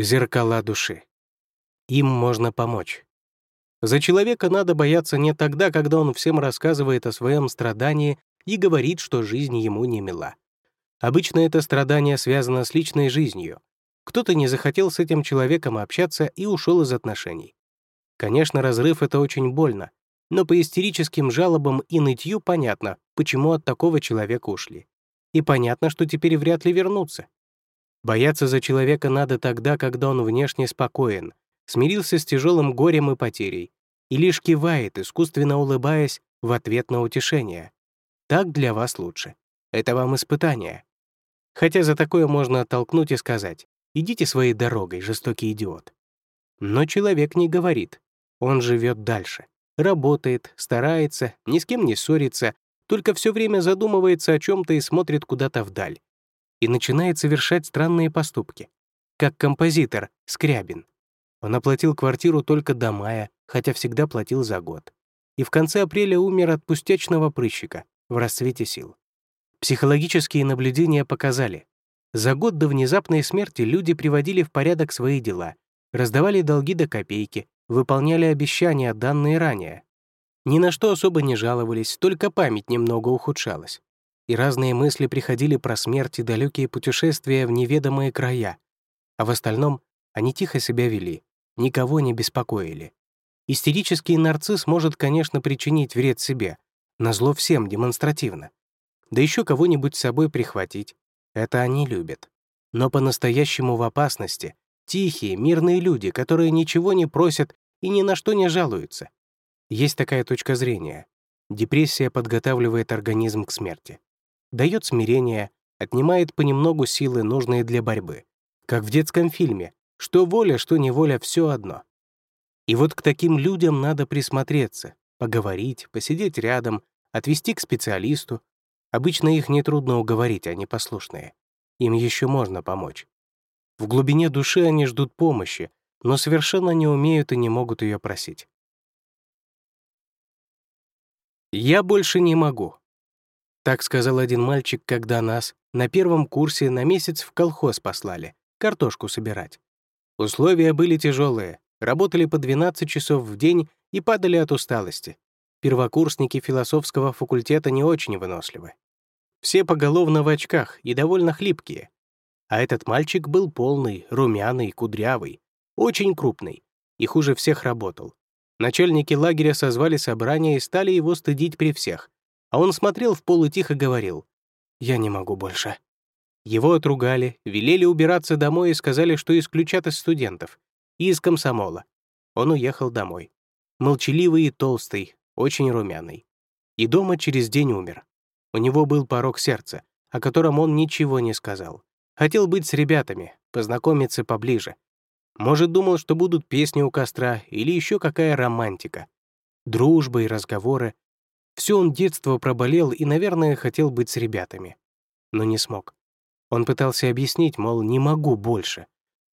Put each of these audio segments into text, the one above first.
Зеркала души. Им можно помочь. За человека надо бояться не тогда, когда он всем рассказывает о своем страдании и говорит, что жизнь ему не мила. Обычно это страдание связано с личной жизнью. Кто-то не захотел с этим человеком общаться и ушел из отношений. Конечно, разрыв — это очень больно, но по истерическим жалобам и нытью понятно, почему от такого человека ушли. И понятно, что теперь вряд ли вернутся. Бояться за человека надо тогда, когда он внешне спокоен, смирился с тяжелым горем и потерей и лишь кивает, искусственно улыбаясь в ответ на утешение. Так для вас лучше. Это вам испытание. Хотя за такое можно оттолкнуть и сказать «идите своей дорогой, жестокий идиот». Но человек не говорит. Он живет дальше. Работает, старается, ни с кем не ссорится, только все время задумывается о чем то и смотрит куда-то вдаль. И начинает совершать странные поступки. Как композитор Скрябин. Он оплатил квартиру только до мая, хотя всегда платил за год. И в конце апреля умер от пустячного прыщика в расцвете сил. Психологические наблюдения показали, за год до внезапной смерти люди приводили в порядок свои дела, раздавали долги до копейки, выполняли обещания, данные ранее. Ни на что особо не жаловались, только память немного ухудшалась. И разные мысли приходили про смерть и далекие путешествия в неведомые края. А в остальном они тихо себя вели, никого не беспокоили. Истерический нарцисс может, конечно, причинить вред себе, назло всем демонстративно. Да еще кого-нибудь с собой прихватить. Это они любят. Но по-настоящему в опасности тихие, мирные люди, которые ничего не просят и ни на что не жалуются. Есть такая точка зрения. Депрессия подготавливает организм к смерти. Дает смирение, отнимает понемногу силы, нужные для борьбы. Как в детском фильме что воля, что неволя — все одно. И вот к таким людям надо присмотреться, поговорить, посидеть рядом, отвести к специалисту. Обычно их нетрудно уговорить, они послушные. Им еще можно помочь. В глубине души они ждут помощи, но совершенно не умеют и не могут ее просить. «Я больше не могу», — так сказал один мальчик, когда нас на первом курсе на месяц в колхоз послали, картошку собирать. Условия были тяжелые, работали по 12 часов в день и падали от усталости. Первокурсники философского факультета не очень выносливы. Все поголовно в очках и довольно хлипкие. А этот мальчик был полный, румяный, кудрявый, очень крупный и хуже всех работал. Начальники лагеря созвали собрание и стали его стыдить при всех. А он смотрел в пол и тихо говорил, «Я не могу больше». Его отругали, велели убираться домой и сказали, что исключат из студентов и из комсомола. Он уехал домой. Молчаливый и толстый, очень румяный. И дома через день умер. У него был порог сердца, о котором он ничего не сказал. Хотел быть с ребятами, познакомиться поближе. Может, думал, что будут песни у костра или еще какая романтика. Дружба и разговоры. Все он детство проболел и, наверное, хотел быть с ребятами. Но не смог. Он пытался объяснить, мол, не могу больше.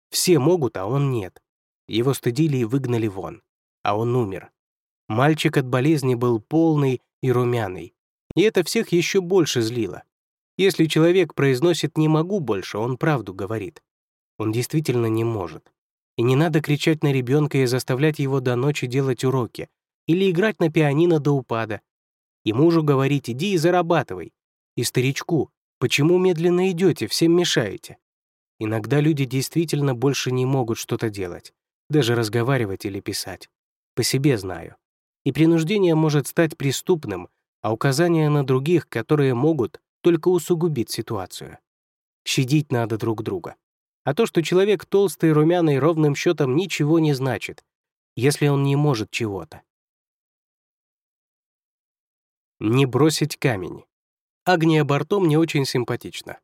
Все могут, а он нет. Его стыдили и выгнали вон. А он умер. Мальчик от болезни был полный и румяный. И это всех еще больше злило. Если человек произносит «не могу больше», он правду говорит. Он действительно не может. И не надо кричать на ребенка и заставлять его до ночи делать уроки или играть на пианино до упада. И мужу говорить «иди и зарабатывай». И старичку Почему медленно идете, всем мешаете? Иногда люди действительно больше не могут что-то делать, даже разговаривать или писать. По себе знаю. И принуждение может стать преступным, а указания на других, которые могут, только усугубить ситуацию. Щадить надо друг друга. А то, что человек толстый, румяный, ровным счетом ничего не значит, если он не может чего-то. Не бросить камень. Агния Барто мне очень симпатична.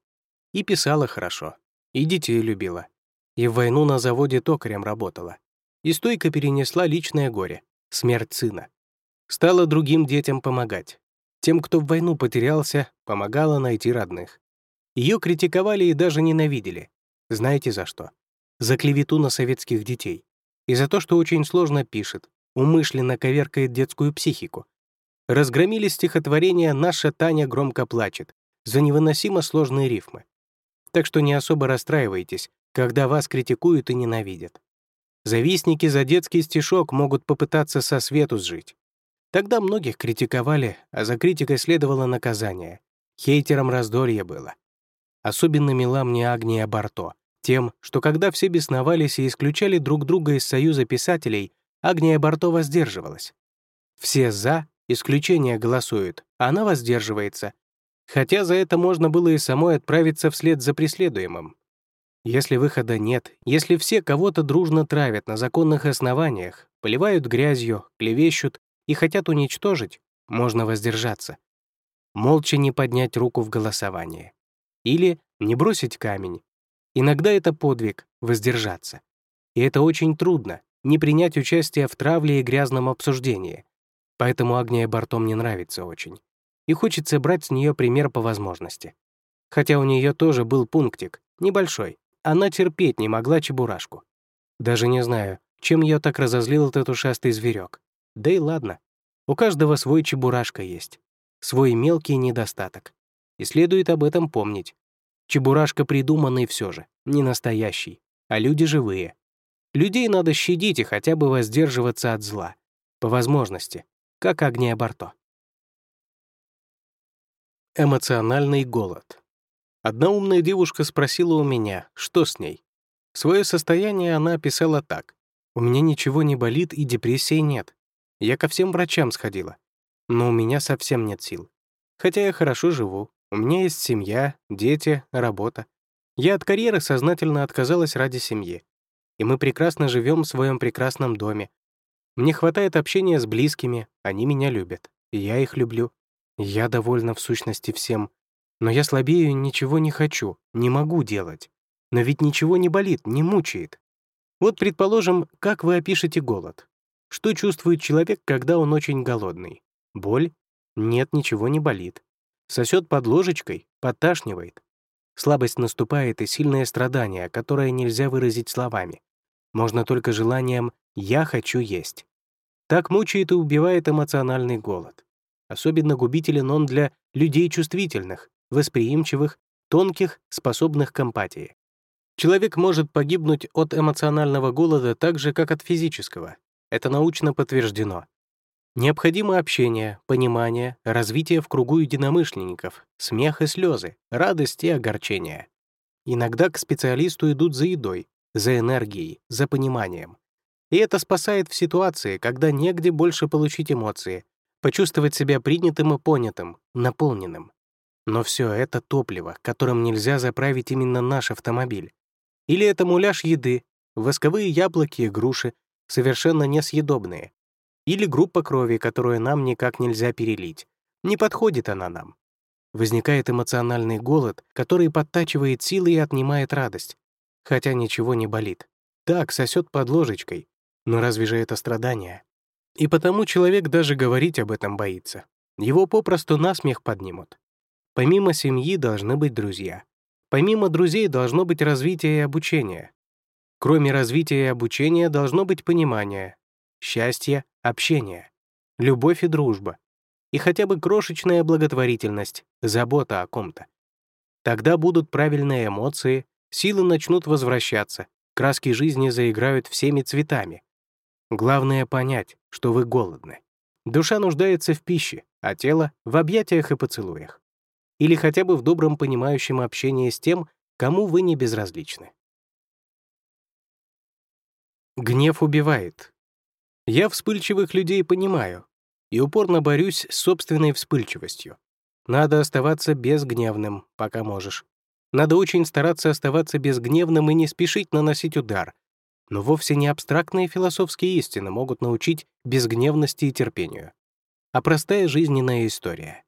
И писала хорошо, и детей любила. И в войну на заводе токарем работала. И стойко перенесла личное горе — смерть сына. Стала другим детям помогать. Тем, кто в войну потерялся, помогала найти родных. Ее критиковали и даже ненавидели. Знаете за что? За клевету на советских детей. И за то, что очень сложно пишет, умышленно коверкает детскую психику, разгромили стихотворение «Наша Таня громко плачет» за невыносимо сложные рифмы. Так что не особо расстраивайтесь, когда вас критикуют и ненавидят. Завистники за детский стишок могут попытаться со свету сжить. Тогда многих критиковали, а за критикой следовало наказание. Хейтерам раздолье было. Особенно мила мне Агния Барто, тем, что когда все бесновались и исключали друг друга из союза писателей, Агния Барто воздерживалась. Все «за», исключение голосуют, а она воздерживается. Хотя за это можно было и самой отправиться вслед за преследуемым. Если выхода нет, если все кого-то дружно травят на законных основаниях, поливают грязью, клевещут и хотят уничтожить, можно воздержаться. Молча не поднять руку в голосовании. Или не бросить камень. Иногда это подвиг — воздержаться. И это очень трудно — не принять участие в травле и грязном обсуждении. Поэтому Агния Бартом не нравится очень. И хочется брать с нее пример по возможности. Хотя у нее тоже был пунктик, небольшой, она терпеть не могла чебурашку. Даже не знаю, чем ее так разозлил этот ушастый зверек. Да и ладно. У каждого свой чебурашка есть. Свой мелкий недостаток. И следует об этом помнить. Чебурашка придуманный все же, не настоящий, а люди живые. Людей надо щадить и хотя бы воздерживаться от зла. По возможности, как Агния Барто. Эмоциональный голод. Одна умная девушка спросила у меня, что с ней. Свое состояние она описала так. «У меня ничего не болит и депрессии нет. Я ко всем врачам сходила. Но у меня совсем нет сил. Хотя я хорошо живу. У меня есть семья, дети, работа. Я от карьеры сознательно отказалась ради семьи. И мы прекрасно живем в своем прекрасном доме. Мне хватает общения с близкими, они меня любят. Я их люблю. Я довольна в сущности всем. Но я слабею ничего не хочу, не могу делать. Но ведь ничего не болит, не мучает. Вот, предположим, как вы опишете голод? Что чувствует человек, когда он очень голодный? Боль? Нет, ничего не болит. Сосет под ложечкой, подташнивает. Слабость наступает и сильное страдание, которое нельзя выразить словами. Можно только желанием «я хочу есть». Так мучает и убивает эмоциональный голод. Особенно губителен он для людей чувствительных, восприимчивых, тонких, способных к эмпатии. Человек может погибнуть от эмоционального голода так же, как от физического. Это научно подтверждено. Необходимо общение, понимание, развитие в кругу единомышленников, смех и слезы, радость и огорчение. Иногда к специалисту идут за едой, за энергией, за пониманием. И это спасает в ситуации, когда негде больше получить эмоции, почувствовать себя принятым и понятым, наполненным. Но все это топливо, которым нельзя заправить именно наш автомобиль. Или это муляж еды, восковые яблоки и груши, совершенно несъедобные. Или группа крови, которую нам никак нельзя перелить. Не подходит она нам. Возникает эмоциональный голод, который подтачивает силы и отнимает радость. Хотя ничего не болит. Так, сосет под ложечкой. Но разве же это страдание? И потому человек даже говорить об этом боится. Его попросту насмех поднимут. Помимо семьи должны быть друзья. Помимо друзей должно быть развитие и обучение. Кроме развития и обучения должно быть понимание, счастье, общение, любовь и дружба. И хотя бы крошечная благотворительность, забота о ком-то. Тогда будут правильные эмоции, силы начнут возвращаться, краски жизни заиграют всеми цветами. Главное понять, что вы голодны. Душа нуждается в пище, а тело — в объятиях и поцелуях или хотя бы в добром понимающем общении с тем, кому вы не безразличны. Гнев убивает. Я вспыльчивых людей понимаю и упорно борюсь с собственной вспыльчивостью. Надо оставаться безгневным, пока можешь. Надо очень стараться оставаться безгневным и не спешить наносить удар. Но вовсе не абстрактные философские истины могут научить безгневности и терпению, а простая жизненная история.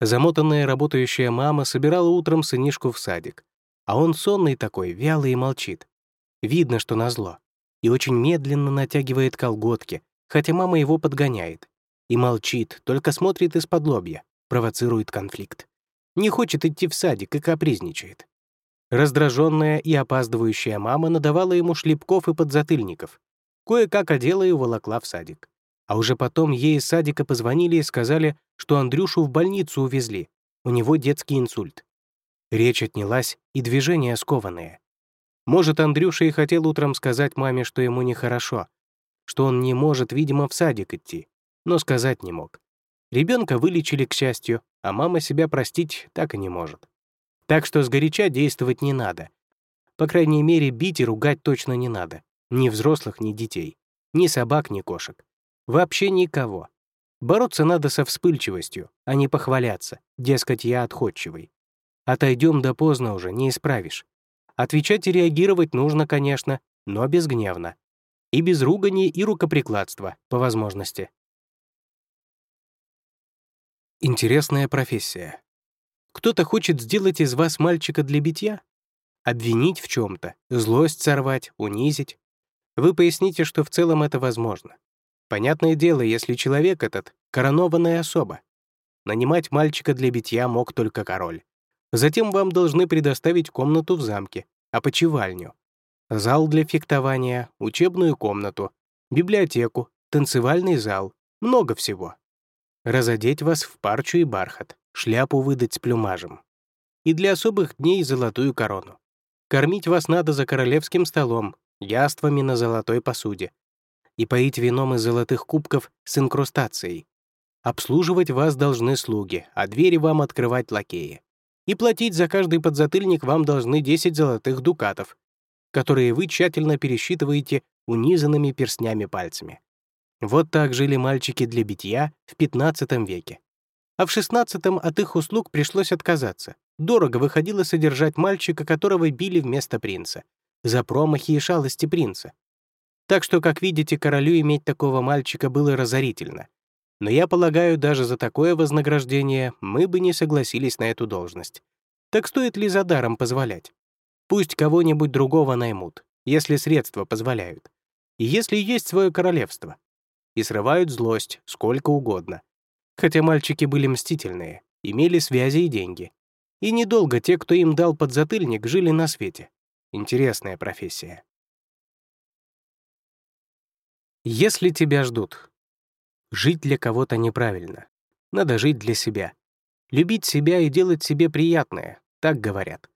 Замотанная работающая мама собирала утром сынишку в садик, а он сонный такой, вялый и молчит. Видно, что назло. И очень медленно натягивает колготки, хотя мама его подгоняет. И молчит, только смотрит из-под лобья, провоцирует конфликт. Не хочет идти в садик и капризничает. Раздраженная и опаздывающая мама надавала ему шлепков и подзатыльников. Кое-как одела и уволокла в садик. А уже потом ей из садика позвонили и сказали, что Андрюшу в больницу увезли. У него детский инсульт. Речь отнялась, и движения скованные. Может, Андрюша и хотел утром сказать маме, что ему нехорошо, что он не может, видимо, в садик идти, но сказать не мог. Ребенка вылечили, к счастью, а мама себя простить так и не может. Так что сгоряча действовать не надо. По крайней мере, бить и ругать точно не надо. Ни взрослых, ни детей. Ни собак, ни кошек. Вообще никого. Бороться надо со вспыльчивостью, а не похваляться, дескать, я отходчивый. Отойдем да поздно уже, не исправишь. Отвечать и реагировать нужно, конечно, но безгневно. И без ругани и рукоприкладства, по возможности. Интересная профессия. Кто-то хочет сделать из вас мальчика для битья? Обвинить в чем то злость сорвать, унизить? Вы поясните, что в целом это возможно. Понятное дело, если человек этот — коронованная особа. Нанимать мальчика для битья мог только король. Затем вам должны предоставить комнату в замке, опочивальню, зал для фехтования, учебную комнату, библиотеку, танцевальный зал, много всего разодеть вас в парчу и бархат, шляпу выдать с плюмажем. И для особых дней золотую корону. Кормить вас надо за королевским столом, яствами на золотой посуде. И поить вином из золотых кубков с инкрустацией. Обслуживать вас должны слуги, а двери вам открывать лакеи. И платить за каждый подзатыльник вам должны 10 золотых дукатов, которые вы тщательно пересчитываете унизанными перстнями пальцами. Вот так жили мальчики для битья в XV веке. А в XVI от их услуг пришлось отказаться. Дорого выходило содержать мальчика, которого били вместо принца. За промахи и шалости принца. Так что, как видите, королю иметь такого мальчика было разорительно. Но я полагаю, даже за такое вознаграждение мы бы не согласились на эту должность. Так стоит ли за даром позволять? Пусть кого-нибудь другого наймут, если средства позволяют. И если есть свое королевство и срывают злость сколько угодно. Хотя мальчики были мстительные, имели связи и деньги. И недолго те, кто им дал подзатыльник, жили на свете. Интересная профессия. Если тебя ждут. Жить для кого-то неправильно. Надо жить для себя. Любить себя и делать себе приятное, так говорят.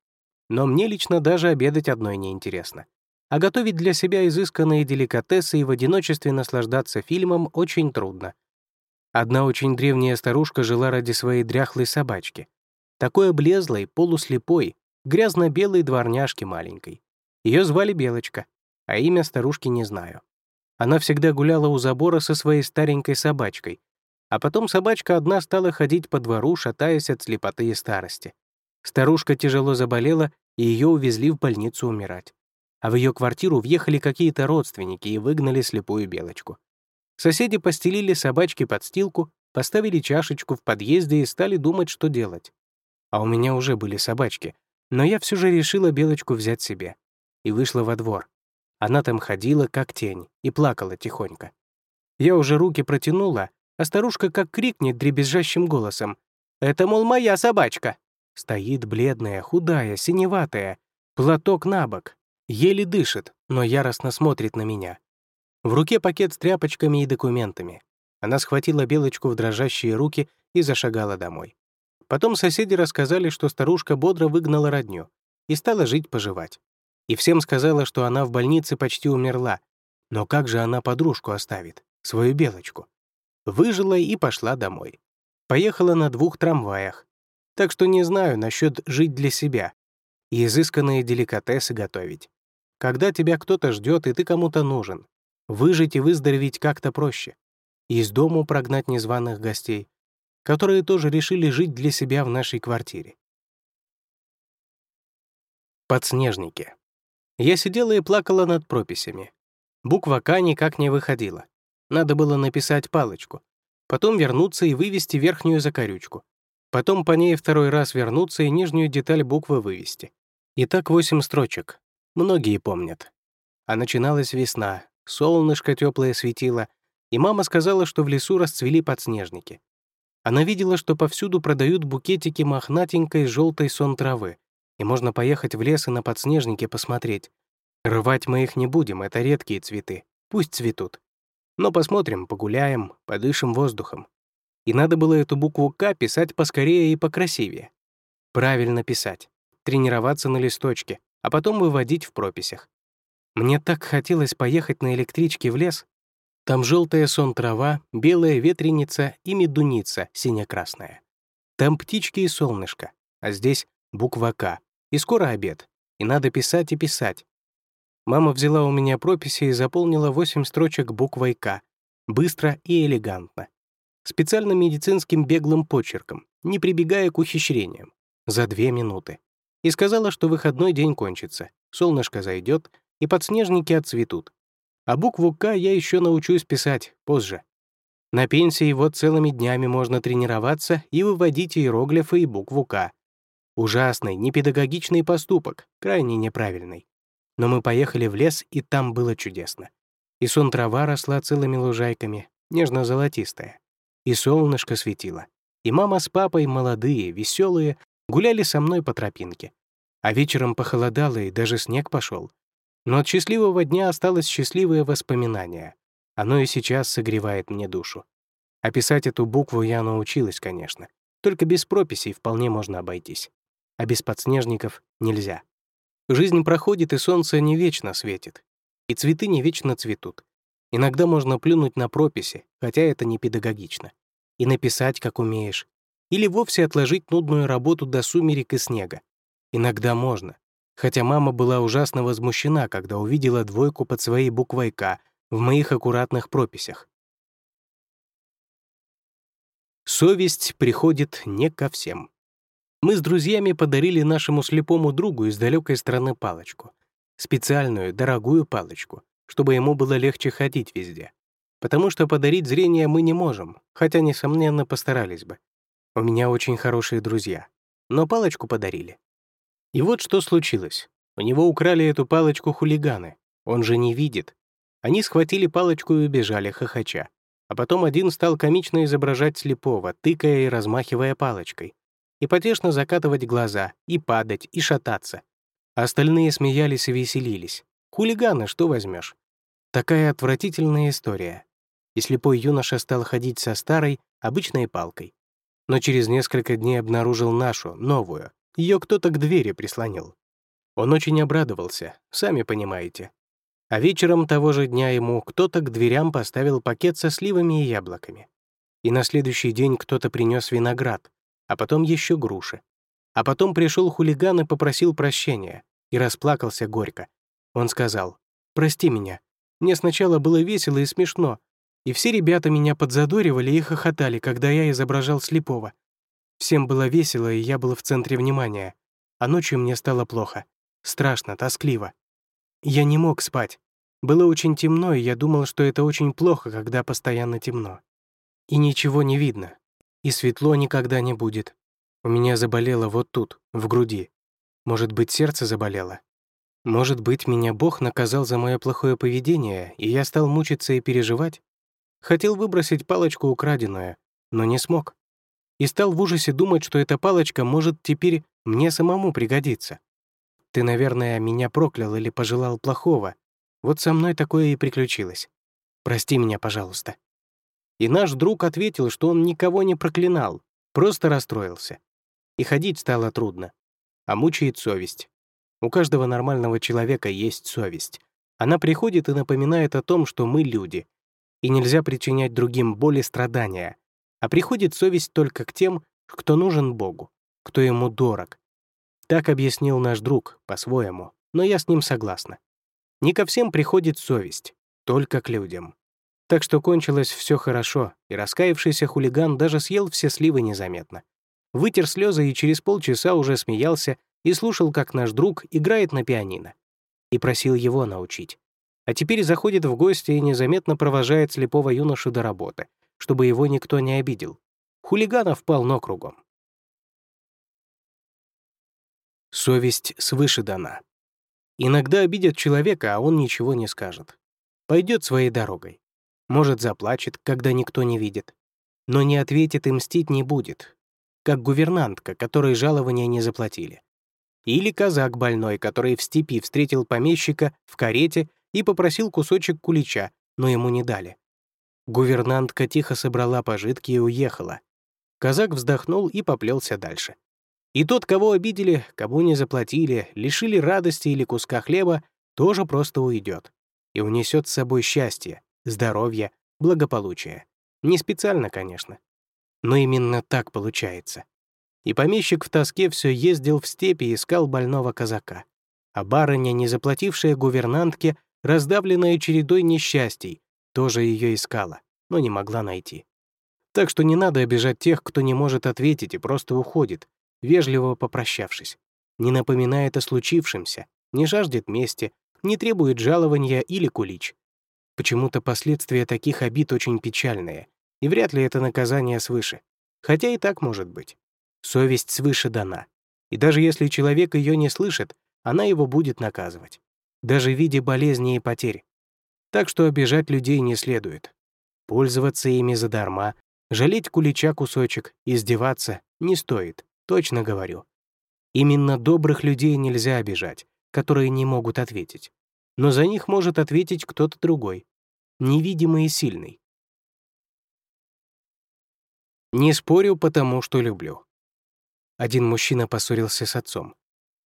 Но мне лично даже обедать одной неинтересно а готовить для себя изысканные деликатесы и в одиночестве наслаждаться фильмом очень трудно. Одна очень древняя старушка жила ради своей дряхлой собачки. Такой облезлой, полуслепой, грязно-белой дворняжки маленькой. Ее звали Белочка, а имя старушки не знаю. Она всегда гуляла у забора со своей старенькой собачкой, а потом собачка одна стала ходить по двору, шатаясь от слепоты и старости. Старушка тяжело заболела, и ее увезли в больницу умирать а в ее квартиру въехали какие-то родственники и выгнали слепую белочку. Соседи постелили собачке подстилку, поставили чашечку в подъезде и стали думать, что делать. А у меня уже были собачки, но я все же решила белочку взять себе. И вышла во двор. Она там ходила, как тень, и плакала тихонько. Я уже руки протянула, а старушка как крикнет дребезжащим голосом. «Это, мол, моя собачка!» Стоит бледная, худая, синеватая, платок на бок, Еле дышит, но яростно смотрит на меня. В руке пакет с тряпочками и документами. Она схватила Белочку в дрожащие руки и зашагала домой. Потом соседи рассказали, что старушка бодро выгнала родню и стала жить-поживать. И всем сказала, что она в больнице почти умерла. Но как же она подружку оставит, свою Белочку? Выжила и пошла домой. Поехала на двух трамваях. Так что не знаю насчет жить для себя и изысканные деликатесы готовить. Когда тебя кто-то ждет, и ты кому-то нужен. Выжить и выздороветь как-то проще. Из дому прогнать незваных гостей, которые тоже решили жить для себя в нашей квартире. Подснежники. Я сидела и плакала над прописями. Буква «К» никак не выходила. Надо было написать палочку, потом вернуться и вывести верхнюю закорючку, потом по ней второй раз вернуться и нижнюю деталь буквы вывести. И так восемь строчек. Многие помнят. А начиналась весна, солнышко теплое светило, и мама сказала, что в лесу расцвели подснежники. Она видела, что повсюду продают букетики мохнатенькой желтой сон травы, и можно поехать в лес и на подснежники посмотреть. Рвать мы их не будем, это редкие цветы, пусть цветут. Но посмотрим, погуляем, подышим воздухом. И надо было эту букву «К» писать поскорее и покрасивее. Правильно писать тренироваться на листочке, а потом выводить в прописях. Мне так хотелось поехать на электричке в лес. Там желтая сон трава, белая ветреница и медуница сине-красная. Там птички и солнышко, а здесь буква «К». И скоро обед, и надо писать и писать. Мама взяла у меня прописи и заполнила 8 строчек буквой «К», быстро и элегантно. Специально медицинским беглым почерком, не прибегая к ухищрениям, за две минуты. И сказала, что выходной день кончится, солнышко зайдет, и подснежники отцветут. А букву «К» я еще научусь писать позже. На пенсии вот целыми днями можно тренироваться и выводить иероглифы и букву «К». Ужасный, непедагогичный поступок, крайне неправильный. Но мы поехали в лес, и там было чудесно. И сон трава росла целыми лужайками, нежно-золотистая. И солнышко светило. И мама с папой, молодые, веселые, гуляли со мной по тропинке. А вечером похолодало, и даже снег пошел. Но от счастливого дня осталось счастливое воспоминание. Оно и сейчас согревает мне душу. Описать эту букву я научилась, конечно. Только без прописей вполне можно обойтись. А без подснежников нельзя. Жизнь проходит, и солнце не вечно светит. И цветы не вечно цветут. Иногда можно плюнуть на прописи, хотя это не педагогично. И написать, как умеешь. Или вовсе отложить нудную работу до сумерек и снега. Иногда можно, хотя мама была ужасно возмущена, когда увидела двойку под своей буквой «К» в моих аккуратных прописях. Совесть приходит не ко всем. Мы с друзьями подарили нашему слепому другу из далекой страны палочку. Специальную, дорогую палочку, чтобы ему было легче ходить везде. Потому что подарить зрение мы не можем, хотя, несомненно, постарались бы. У меня очень хорошие друзья. Но палочку подарили. И вот что случилось. У него украли эту палочку хулиганы. Он же не видит. Они схватили палочку и убежали, хохоча. А потом один стал комично изображать слепого, тыкая и размахивая палочкой. И потешно закатывать глаза, и падать, и шататься. Остальные смеялись и веселились. Хулиганы, что возьмешь? Такая отвратительная история. И слепой юноша стал ходить со старой, обычной палкой. Но через несколько дней обнаружил нашу, новую, ее кто-то к двери прислонил. Он очень обрадовался, сами понимаете. А вечером того же дня ему кто-то к дверям поставил пакет со сливами и яблоками. И на следующий день кто-то принес виноград, а потом еще груши. А потом пришел хулиган и попросил прощения, и расплакался горько. Он сказал, «Прости меня. Мне сначала было весело и смешно, и все ребята меня подзадоривали и хохотали, когда я изображал слепого. Всем было весело, и я был в центре внимания. А ночью мне стало плохо. Страшно, тоскливо. Я не мог спать. Было очень темно, и я думал, что это очень плохо, когда постоянно темно. И ничего не видно. И светло никогда не будет. У меня заболело вот тут, в груди. Может быть, сердце заболело? Может быть, меня Бог наказал за мое плохое поведение, и я стал мучиться и переживать? Хотел выбросить палочку украденную, но не смог и стал в ужасе думать, что эта палочка может теперь мне самому пригодиться. Ты, наверное, меня проклял или пожелал плохого. Вот со мной такое и приключилось. Прости меня, пожалуйста». И наш друг ответил, что он никого не проклинал, просто расстроился. И ходить стало трудно. А мучает совесть. У каждого нормального человека есть совесть. Она приходит и напоминает о том, что мы люди. И нельзя причинять другим боль и страдания, а приходит совесть только к тем, кто нужен Богу, кто ему дорог. Так объяснил наш друг, по-своему, но я с ним согласна. Не ко всем приходит совесть, только к людям. Так что кончилось все хорошо, и раскаявшийся хулиган даже съел все сливы незаметно. Вытер слезы и через полчаса уже смеялся и слушал, как наш друг играет на пианино. И просил его научить. А теперь заходит в гости и незаметно провожает слепого юношу до работы, чтобы его никто не обидел. Хулиганов полно кругом. Совесть свыше дана. Иногда обидят человека, а он ничего не скажет. Пойдет своей дорогой. Может, заплачет, когда никто не видит. Но не ответит и мстить не будет. Как гувернантка, которой жалования не заплатили. Или казак больной, который в степи встретил помещика в карете и попросил кусочек кулича, но ему не дали. Гувернантка тихо собрала пожитки и уехала. Казак вздохнул и поплелся дальше. И тот, кого обидели, кому не заплатили, лишили радости или куска хлеба, тоже просто уйдет и унесет с собой счастье, здоровье, благополучие. Не специально, конечно. Но именно так получается. И помещик в тоске все ездил в степи и искал больного казака. А барыня, не заплатившая гувернантке, раздавленная чередой несчастий, тоже ее искала, но не могла найти. Так что не надо обижать тех, кто не может ответить и просто уходит, вежливо попрощавшись. Не напоминает о случившемся, не жаждет мести, не требует жалования или кулич. Почему-то последствия таких обид очень печальные, и вряд ли это наказание свыше. Хотя и так может быть. Совесть свыше дана. И даже если человек ее не слышит, она его будет наказывать. Даже в виде болезни и потерь. Так что обижать людей не следует. Пользоваться ими задарма, жалеть кулича кусочек, издеваться не стоит, точно говорю. Именно добрых людей нельзя обижать, которые не могут ответить. Но за них может ответить кто-то другой, невидимый и сильный. Не спорю, потому что люблю. Один мужчина поссорился с отцом.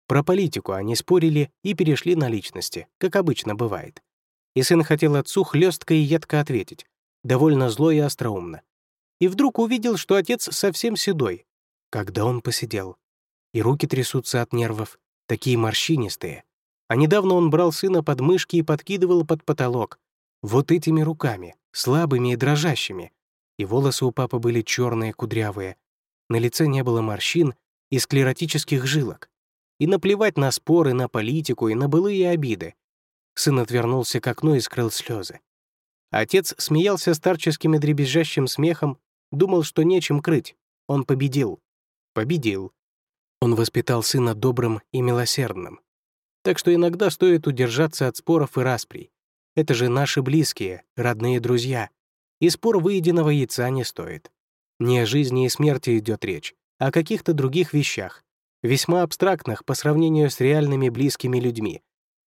Про политику они спорили и перешли на личности, как обычно бывает. И сын хотел отцу хлестко и едко ответить, довольно зло и остроумно. И вдруг увидел, что отец совсем седой. Когда он посидел. И руки трясутся от нервов, такие морщинистые. А недавно он брал сына под мышки и подкидывал под потолок. Вот этими руками, слабыми и дрожащими, и волосы у папы были черные, кудрявые. На лице не было морщин и склеротических жилок. И наплевать на споры, на политику и на былые обиды. Сын отвернулся к окну и скрыл слезы. Отец смеялся старческим и дребезжащим смехом, думал, что нечем крыть. Он победил. Победил. Он воспитал сына добрым и милосердным. Так что иногда стоит удержаться от споров и расприй. Это же наши близкие, родные друзья, и спор выеденного яйца не стоит. Не о жизни и смерти идет речь, а о каких-то других вещах, весьма абстрактных по сравнению с реальными близкими людьми.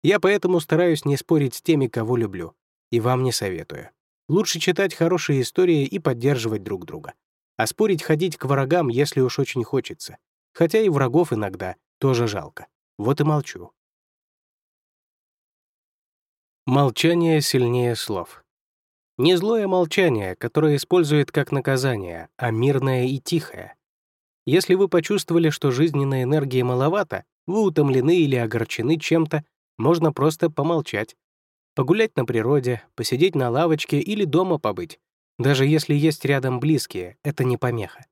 Я поэтому стараюсь не спорить с теми, кого люблю, и вам не советую. Лучше читать хорошие истории и поддерживать друг друга. А спорить ходить к врагам, если уж очень хочется. Хотя и врагов иногда тоже жалко. Вот и молчу. Молчание сильнее слов. Не злое молчание, которое использует как наказание, а мирное и тихое. Если вы почувствовали, что жизненной энергии маловато, вы утомлены или огорчены чем-то, можно просто помолчать. Погулять на природе, посидеть на лавочке или дома побыть. Даже если есть рядом близкие, это не помеха.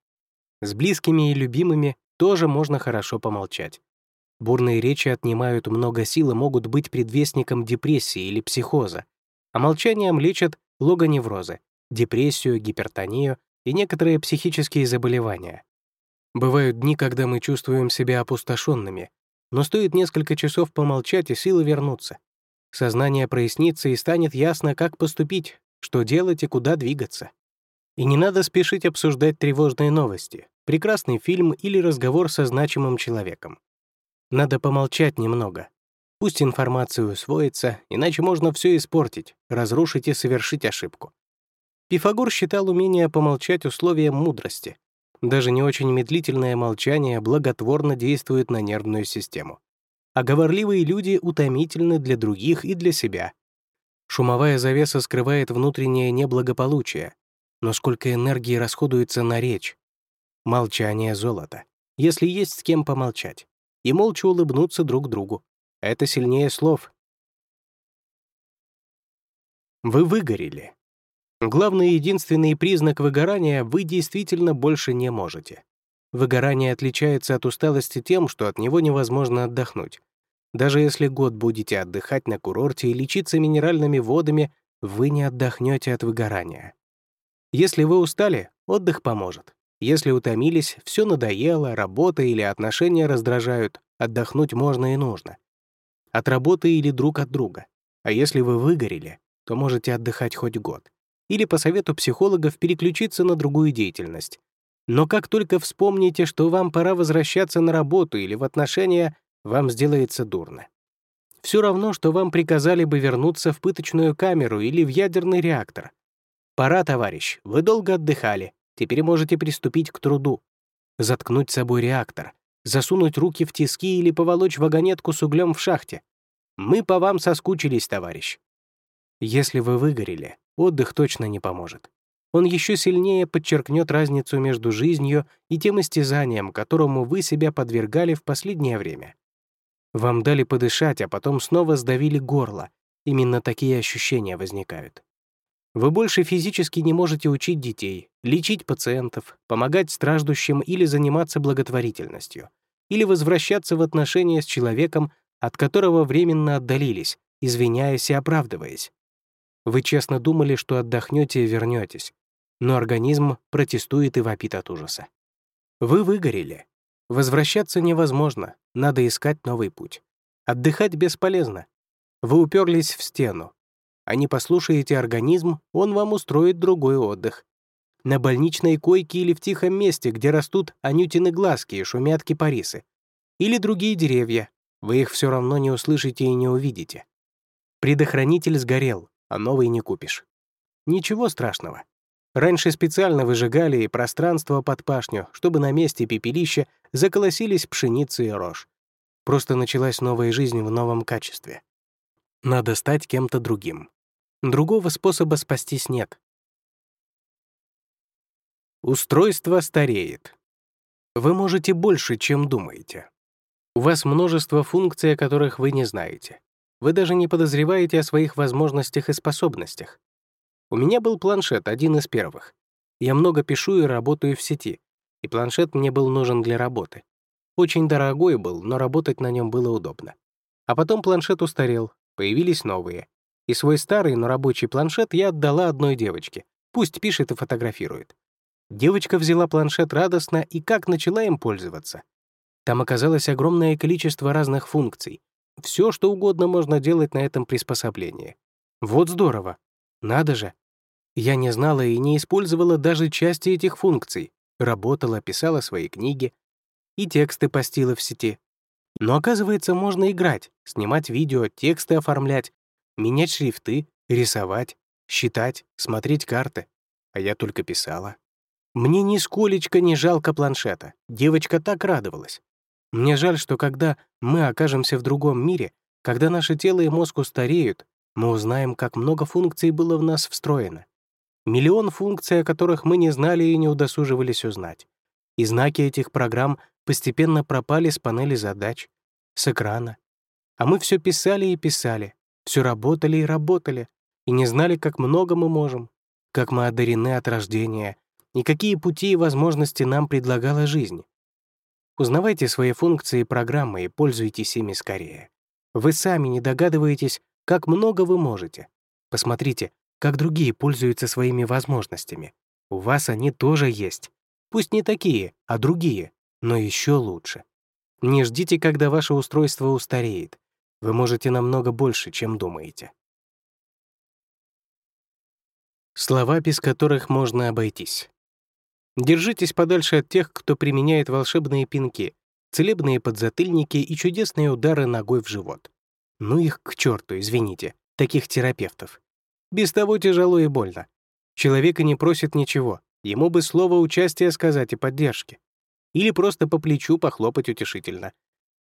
С близкими и любимыми тоже можно хорошо помолчать. Бурные речи отнимают много сил и могут быть предвестником депрессии или психоза, а молчанием лечат логоневрозы, депрессию, гипертонию и некоторые психические заболевания. Бывают дни, когда мы чувствуем себя опустошенными, но стоит несколько часов помолчать, и силы вернутся. Сознание прояснится и станет ясно, как поступить, что делать и куда двигаться. И не надо спешить обсуждать тревожные новости, прекрасный фильм или разговор со значимым человеком. Надо помолчать немного, Пусть информацию усвоится, иначе можно все испортить, разрушить и совершить ошибку. Пифагор считал умение помолчать условием мудрости. Даже не очень медлительное молчание благотворно действует на нервную систему. А говорливые люди утомительны для других и для себя. Шумовая завеса скрывает внутреннее неблагополучие. Но сколько энергии расходуется на речь? Молчание — золото. Если есть с кем помолчать. И молча улыбнуться друг другу. Это сильнее слов. Вы выгорели. Главный и единственный признак выгорания — вы действительно больше не можете. Выгорание отличается от усталости тем, что от него невозможно отдохнуть. Даже если год будете отдыхать на курорте и лечиться минеральными водами, вы не отдохнете от выгорания. Если вы устали, отдых поможет. Если утомились, все надоело, работа или отношения раздражают, отдохнуть можно и нужно от работы или друг от друга. А если вы выгорели, то можете отдыхать хоть год. Или по совету психологов переключиться на другую деятельность. Но как только вспомните, что вам пора возвращаться на работу или в отношения, вам сделается дурно. Все равно, что вам приказали бы вернуться в пыточную камеру или в ядерный реактор. Пора, товарищ, вы долго отдыхали, теперь можете приступить к труду. Заткнуть собой реактор, засунуть руки в тиски или поволочь вагонетку с углем в шахте. Мы по вам соскучились, товарищ. Если вы выгорели, отдых точно не поможет. Он еще сильнее подчеркнет разницу между жизнью и тем истязанием, которому вы себя подвергали в последнее время. Вам дали подышать, а потом снова сдавили горло. Именно такие ощущения возникают. Вы больше физически не можете учить детей, лечить пациентов, помогать страждущим или заниматься благотворительностью, или возвращаться в отношения с человеком, от которого временно отдалились, извиняясь и оправдываясь. Вы честно думали, что отдохнете и вернетесь, но организм протестует и вопит от ужаса. Вы выгорели. Возвращаться невозможно, надо искать новый путь. Отдыхать бесполезно. Вы уперлись в стену, а не послушаете организм, он вам устроит другой отдых. На больничной койке или в тихом месте, где растут анютины глазки и шумят кипарисы. Или другие деревья. Вы их все равно не услышите и не увидите. Предохранитель сгорел, а новый не купишь. Ничего страшного. Раньше специально выжигали и пространство под пашню, чтобы на месте пепелища заколосились пшеница и рожь. Просто началась новая жизнь в новом качестве. Надо стать кем-то другим. Другого способа спастись нет. Устройство стареет. Вы можете больше, чем думаете. У вас множество функций, о которых вы не знаете. Вы даже не подозреваете о своих возможностях и способностях. У меня был планшет, один из первых. Я много пишу и работаю в сети, и планшет мне был нужен для работы. Очень дорогой был, но работать на нем было удобно. А потом планшет устарел, появились новые и свой старый, но рабочий планшет я отдала одной девочке. Пусть пишет и фотографирует. Девочка взяла планшет радостно и как начала им пользоваться. Там оказалось огромное количество разных функций. Все, что угодно можно делать на этом приспособлении. Вот здорово. Надо же. Я не знала и не использовала даже части этих функций. Работала, писала свои книги и тексты постила в сети. Но оказывается, можно играть, снимать видео, тексты оформлять, менять шрифты, рисовать, считать, смотреть карты. А я только писала. Мне нисколечко не жалко планшета. Девочка так радовалась. Мне жаль, что когда мы окажемся в другом мире, когда наше тело и мозг устареют, мы узнаем, как много функций было в нас встроено. Миллион функций, о которых мы не знали и не удосуживались узнать. И знаки этих программ постепенно пропали с панели задач, с экрана. А мы все писали и писали, все работали и работали, и не знали, как много мы можем, как мы одарены от рождения, и какие пути и возможности нам предлагала жизнь. Узнавайте свои функции и программы и пользуйтесь ими скорее. Вы сами не догадываетесь, как много вы можете. Посмотрите, как другие пользуются своими возможностями. У вас они тоже есть. Пусть не такие, а другие, но еще лучше. Не ждите, когда ваше устройство устареет. Вы можете намного больше, чем думаете. Слова, без которых можно обойтись. Держитесь подальше от тех, кто применяет волшебные пинки, целебные подзатыльники и чудесные удары ногой в живот. Ну их к черту, извините, таких терапевтов. Без того тяжело и больно. Человека не просит ничего, ему бы слово участия сказать и поддержки. Или просто по плечу похлопать утешительно.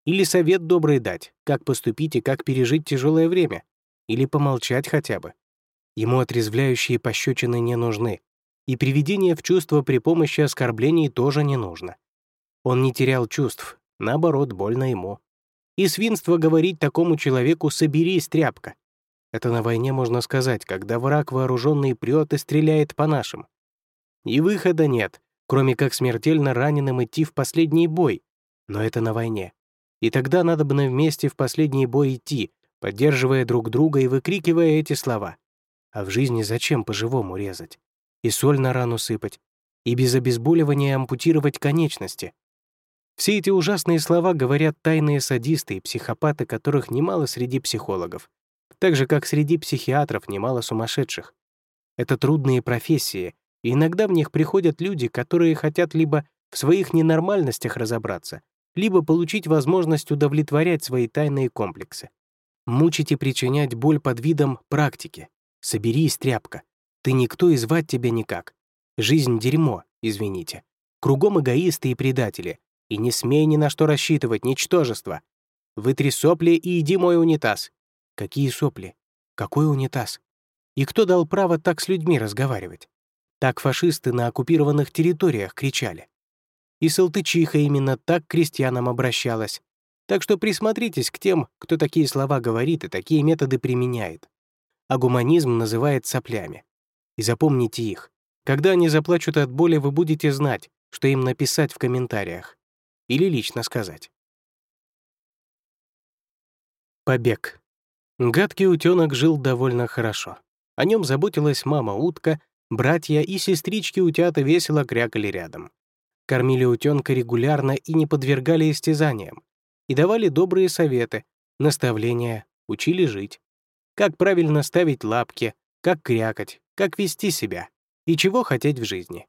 Или совет добрый дать, как поступить и как пережить тяжелое время. Или помолчать хотя бы. Ему отрезвляющие пощечины не нужны. И приведение в чувство при помощи оскорблений тоже не нужно. Он не терял чувств, наоборот, больно ему. И свинство говорить такому человеку «соберись, тряпка». Это на войне можно сказать, когда враг вооруженный прет и стреляет по нашим. И выхода нет, кроме как смертельно раненым идти в последний бой. Но это на войне. И тогда надо бы вместе в последний бой идти, поддерживая друг друга и выкрикивая эти слова. А в жизни зачем по-живому резать? И соль на рану сыпать, и без обезболивания ампутировать конечности. Все эти ужасные слова говорят тайные садисты и психопаты, которых немало среди психологов, так же, как среди психиатров немало сумасшедших. Это трудные профессии, и иногда в них приходят люди, которые хотят либо в своих ненормальностях разобраться, либо получить возможность удовлетворять свои тайные комплексы. Мучить и причинять боль под видом практики. Соберись, тряпка. Ты никто и звать тебя никак. Жизнь — дерьмо, извините. Кругом эгоисты и предатели. И не смей ни на что рассчитывать, ничтожество. Вытри сопли и иди мой унитаз. Какие сопли? Какой унитаз? И кто дал право так с людьми разговаривать? Так фашисты на оккупированных территориях кричали. И Салтычиха именно так к крестьянам обращалась. Так что присмотритесь к тем, кто такие слова говорит и такие методы применяет. А гуманизм называет соплями. И запомните их. Когда они заплачут от боли, вы будете знать, что им написать в комментариях. Или лично сказать. Побег. Гадкий утенок жил довольно хорошо. О нем заботилась мама-утка, братья и сестрички-утята весело крякали рядом. Кормили утенка регулярно и не подвергали истязаниям. И давали добрые советы, наставления, учили жить. Как правильно ставить лапки, как крякать, как вести себя и чего хотеть в жизни.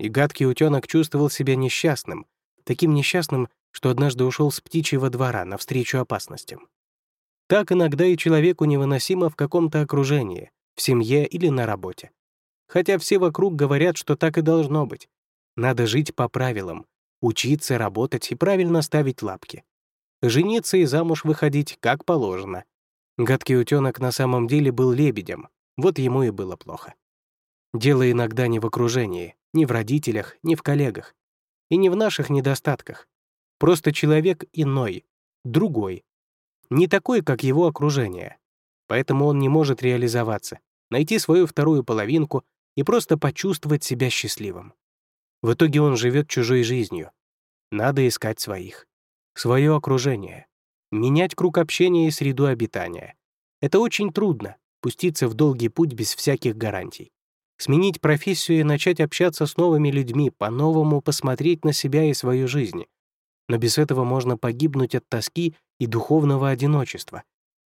И гадкий утенок чувствовал себя несчастным, таким несчастным, что однажды ушел с птичьего двора навстречу опасностям. Так иногда и человеку невыносимо в каком-то окружении, в семье или на работе. Хотя все вокруг говорят, что так и должно быть. Надо жить по правилам, учиться, работать и правильно ставить лапки. Жениться и замуж выходить как положено. Гадкий утенок на самом деле был лебедем, вот ему и было плохо. Дело иногда не в окружении, не в родителях, не в коллегах. И не в наших недостатках. Просто человек иной, другой. Не такой, как его окружение. Поэтому он не может реализоваться, найти свою вторую половинку и просто почувствовать себя счастливым. В итоге он живет чужой жизнью. Надо искать своих. Свое окружение. Менять круг общения и среду обитания. Это очень трудно, пуститься в долгий путь без всяких гарантий сменить профессию и начать общаться с новыми людьми, по-новому посмотреть на себя и свою жизнь. Но без этого можно погибнуть от тоски и духовного одиночества,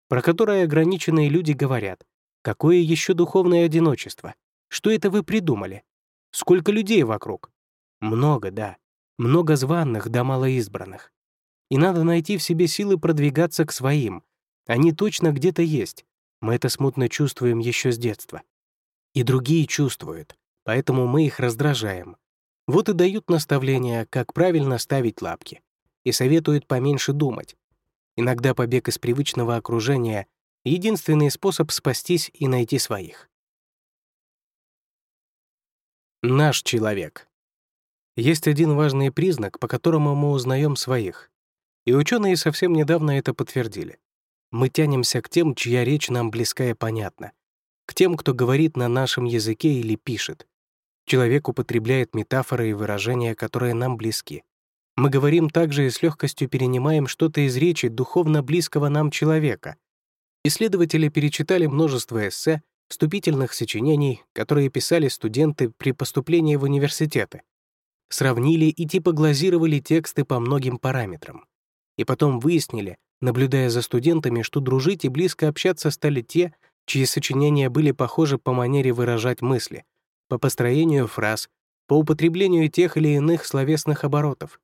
про которое ограниченные люди говорят. Какое еще духовное одиночество? Что это вы придумали? Сколько людей вокруг? Много, да. Много званных да малоизбранных. И надо найти в себе силы продвигаться к своим. Они точно где-то есть. Мы это смутно чувствуем еще с детства. И другие чувствуют, поэтому мы их раздражаем. Вот и дают наставления, как правильно ставить лапки. И советуют поменьше думать. Иногда побег из привычного окружения — единственный способ спастись и найти своих. Наш человек. Есть один важный признак, по которому мы узнаем своих. И ученые совсем недавно это подтвердили. Мы тянемся к тем, чья речь нам близка и понятна, к тем, кто говорит на нашем языке или пишет. Человек употребляет метафоры и выражения, которые нам близки. Мы говорим также и с легкостью перенимаем что-то из речи духовно близкого нам человека. Исследователи перечитали множество эссе, вступительных сочинений, которые писали студенты при поступлении в университеты. Сравнили и типоглазировали тексты по многим параметрам. И потом выяснили, наблюдая за студентами, что дружить и близко общаться стали те, чьи сочинения были похожи по манере выражать мысли, по построению фраз, по употреблению тех или иных словесных оборотов.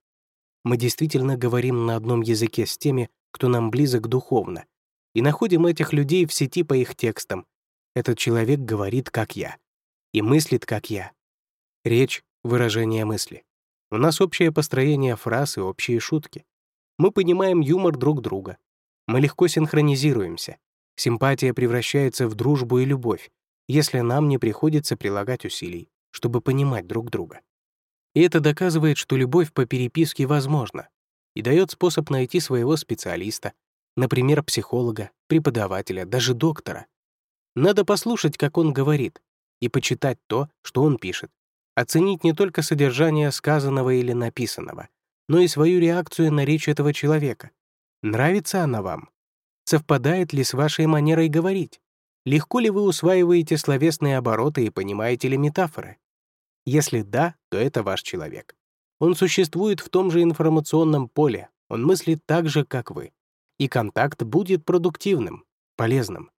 Мы действительно говорим на одном языке с теми, кто нам близок духовно, и находим этих людей в сети по их текстам. Этот человек говорит, как я, и мыслит, как я. Речь — выражение мысли. У нас общее построение фраз и общие шутки. Мы понимаем юмор друг друга. Мы легко синхронизируемся. Симпатия превращается в дружбу и любовь, если нам не приходится прилагать усилий, чтобы понимать друг друга. И это доказывает, что любовь по переписке возможна и дает способ найти своего специалиста, например, психолога, преподавателя, даже доктора. Надо послушать, как он говорит, и почитать то, что он пишет, оценить не только содержание сказанного или написанного, но и свою реакцию на речь этого человека. Нравится она вам? Совпадает ли с вашей манерой говорить? Легко ли вы усваиваете словесные обороты и понимаете ли метафоры? Если да, то это ваш человек. Он существует в том же информационном поле, он мыслит так же, как вы. И контакт будет продуктивным, полезным.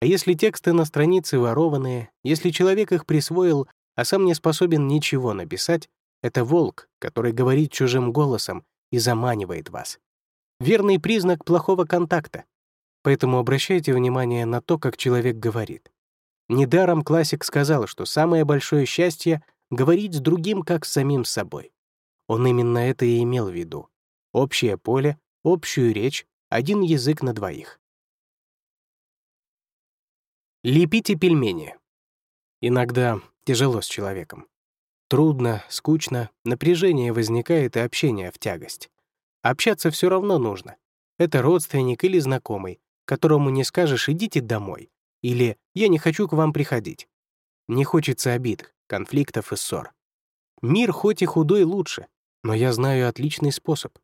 А если тексты на странице ворованные, если человек их присвоил, а сам не способен ничего написать, это волк, который говорит чужим голосом и заманивает вас. Верный признак плохого контакта. Поэтому обращайте внимание на то, как человек говорит. Недаром классик сказал, что самое большое счастье — говорить с другим, как с самим собой. Он именно это и имел в виду. Общее поле, общую речь, один язык на двоих. Лепите пельмени. Иногда тяжело с человеком. Трудно, скучно, напряжение возникает и общение в тягость. Общаться все равно нужно. Это родственник или знакомый, которому не скажешь «идите домой» или «я не хочу к вам приходить». Не хочется обид, конфликтов и ссор. Мир хоть и худой лучше, но я знаю отличный способ.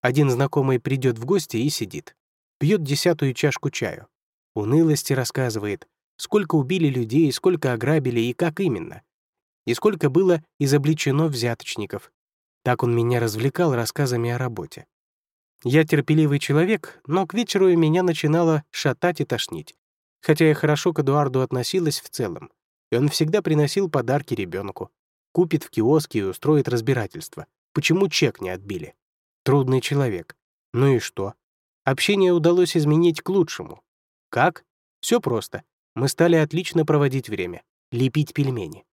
Один знакомый придет в гости и сидит. Пьет десятую чашку чаю. Унылости рассказывает, сколько убили людей, сколько ограбили и как именно. И сколько было изобличено взяточников. Так он меня развлекал рассказами о работе. Я терпеливый человек, но к вечеру меня начинало шатать и тошнить. Хотя я хорошо к Эдуарду относилась в целом, и он всегда приносил подарки ребенку, купит в киоске и устроит разбирательство. Почему чек не отбили? Трудный человек. Ну и что? Общение удалось изменить к лучшему. Как? Все просто. Мы стали отлично проводить время, лепить пельмени.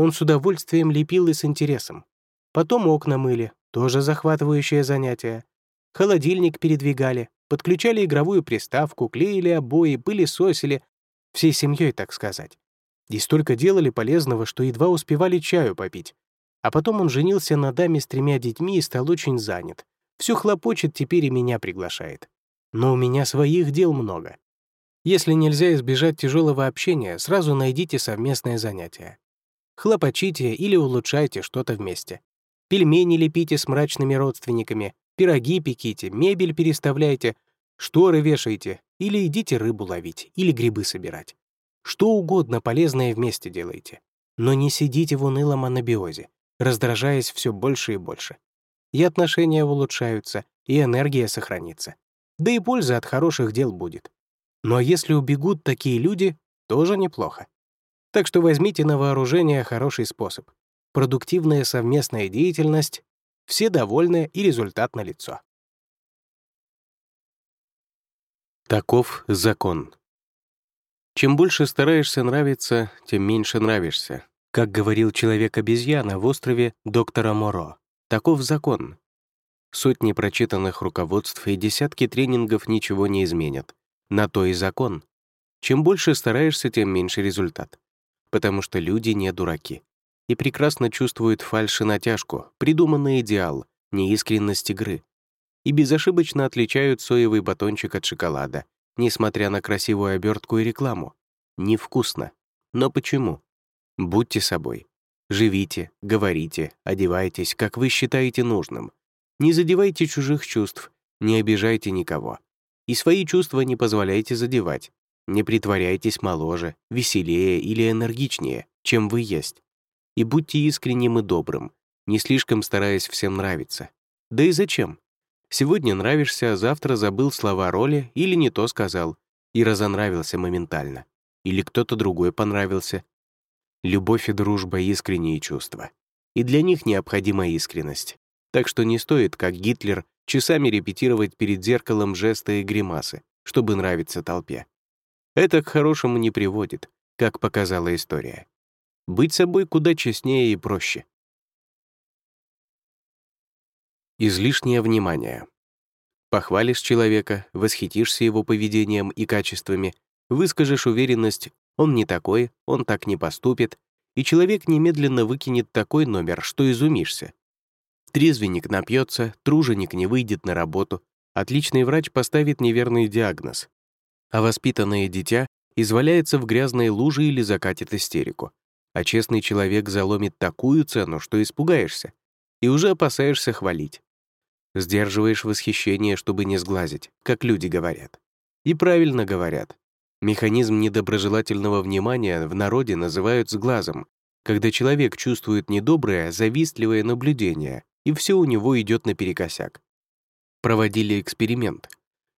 Он с удовольствием лепил и с интересом. Потом окна мыли, тоже захватывающее занятие. Холодильник передвигали, подключали игровую приставку, клеили обои, пылесосили. Всей семьей, так сказать. И столько делали полезного, что едва успевали чаю попить. А потом он женился на даме с тремя детьми и стал очень занят. Все хлопочет, теперь и меня приглашает. Но у меня своих дел много. Если нельзя избежать тяжелого общения, сразу найдите совместное занятие. Хлопочите или улучшайте что-то вместе. Пельмени лепите с мрачными родственниками, пироги пеките, мебель переставляйте, шторы вешайте, или идите рыбу ловить, или грибы собирать. Что угодно полезное вместе делайте. Но не сидите в унылом анабиозе раздражаясь все больше и больше. И отношения улучшаются, и энергия сохранится. Да и польза от хороших дел будет. Но если убегут такие люди, тоже неплохо. Так что возьмите на вооружение хороший способ. Продуктивная совместная деятельность, все довольны и результат налицо. Таков закон. Чем больше стараешься нравиться, тем меньше нравишься. Как говорил человек-обезьяна в острове доктора Моро, таков закон. Сотни прочитанных руководств и десятки тренингов ничего не изменят. На то и закон. Чем больше стараешься, тем меньше результат. Потому что люди не дураки. И прекрасно чувствуют фальшь и натяжку, придуманный идеал, неискренность игры. И безошибочно отличают соевый батончик от шоколада, несмотря на красивую обертку и рекламу. Невкусно. Но почему? Будьте собой. Живите, говорите, одевайтесь, как вы считаете нужным. Не задевайте чужих чувств, не обижайте никого. И свои чувства не позволяйте задевать. Не притворяйтесь моложе, веселее или энергичнее, чем вы есть. И будьте искренним и добрым, не слишком стараясь всем нравиться. Да и зачем? Сегодня нравишься, а завтра забыл слова роли или не то сказал, и разонравился моментально. Или кто-то другой понравился, Любовь и дружба — искренние чувства. И для них необходима искренность. Так что не стоит, как Гитлер, часами репетировать перед зеркалом жесты и гримасы, чтобы нравиться толпе. Это к хорошему не приводит, как показала история. Быть собой куда честнее и проще. Излишнее внимание. Похвалишь человека, восхитишься его поведением и качествами, выскажешь уверенность он не такой, он так не поступит, и человек немедленно выкинет такой номер, что изумишься. Трезвенник напьется, труженик не выйдет на работу, отличный врач поставит неверный диагноз, а воспитанное дитя изваляется в грязной луже или закатит истерику, а честный человек заломит такую цену, что испугаешься, и уже опасаешься хвалить. Сдерживаешь восхищение, чтобы не сглазить, как люди говорят. И правильно говорят. Механизм недоброжелательного внимания в народе называют сглазом, когда человек чувствует недоброе, завистливое наблюдение, и все у него идет наперекосяк. Проводили эксперимент.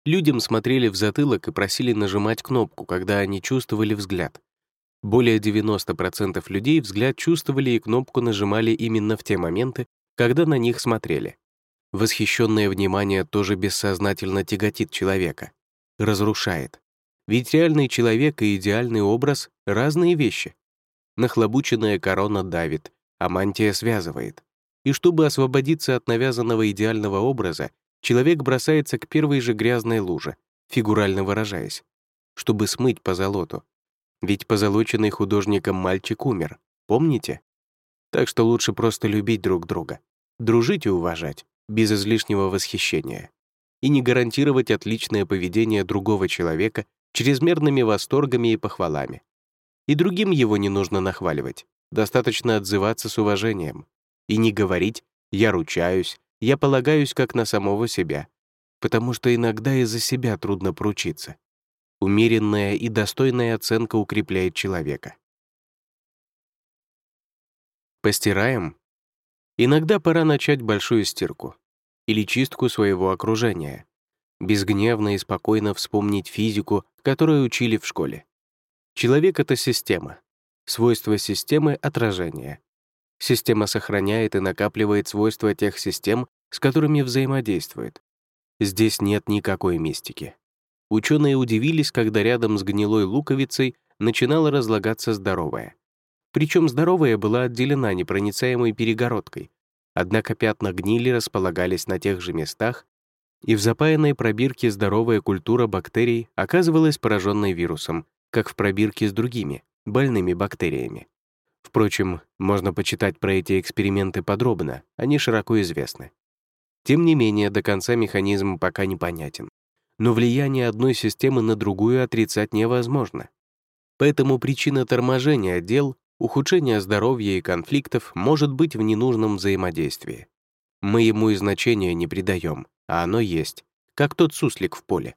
Людям смотрели в затылок и просили нажимать кнопку, когда они чувствовали взгляд. Более 90% людей взгляд чувствовали и кнопку нажимали именно в те моменты, когда на них смотрели. Восхищенное внимание тоже бессознательно тяготит человека, разрушает. Ведь реальный человек и идеальный образ — разные вещи. Нахлобученная корона давит, а мантия связывает. И чтобы освободиться от навязанного идеального образа, человек бросается к первой же грязной луже, фигурально выражаясь, чтобы смыть позолоту. Ведь позолоченный художником мальчик умер, помните? Так что лучше просто любить друг друга, дружить и уважать, без излишнего восхищения. И не гарантировать отличное поведение другого человека чрезмерными восторгами и похвалами. И другим его не нужно нахваливать, достаточно отзываться с уважением. И не говорить «я ручаюсь», «я полагаюсь как на самого себя», потому что иногда из-за себя трудно поручиться. Умеренная и достойная оценка укрепляет человека. Постираем? Иногда пора начать большую стирку или чистку своего окружения. Безгневно и спокойно вспомнить физику, которую учили в школе. Человек — это система. Свойства системы — отражение. Система сохраняет и накапливает свойства тех систем, с которыми взаимодействует. Здесь нет никакой мистики. Ученые удивились, когда рядом с гнилой луковицей начинала разлагаться здоровая. Причем здоровая была отделена непроницаемой перегородкой, однако пятна гнили располагались на тех же местах, и в запаянной пробирке здоровая культура бактерий оказывалась пораженной вирусом, как в пробирке с другими, больными бактериями. Впрочем, можно почитать про эти эксперименты подробно, они широко известны. Тем не менее, до конца механизм пока непонятен. Но влияние одной системы на другую отрицать невозможно. Поэтому причина торможения дел ухудшение здоровья и конфликтов может быть в ненужном взаимодействии. Мы ему и значения не придаем, а оно есть, как тот суслик в поле.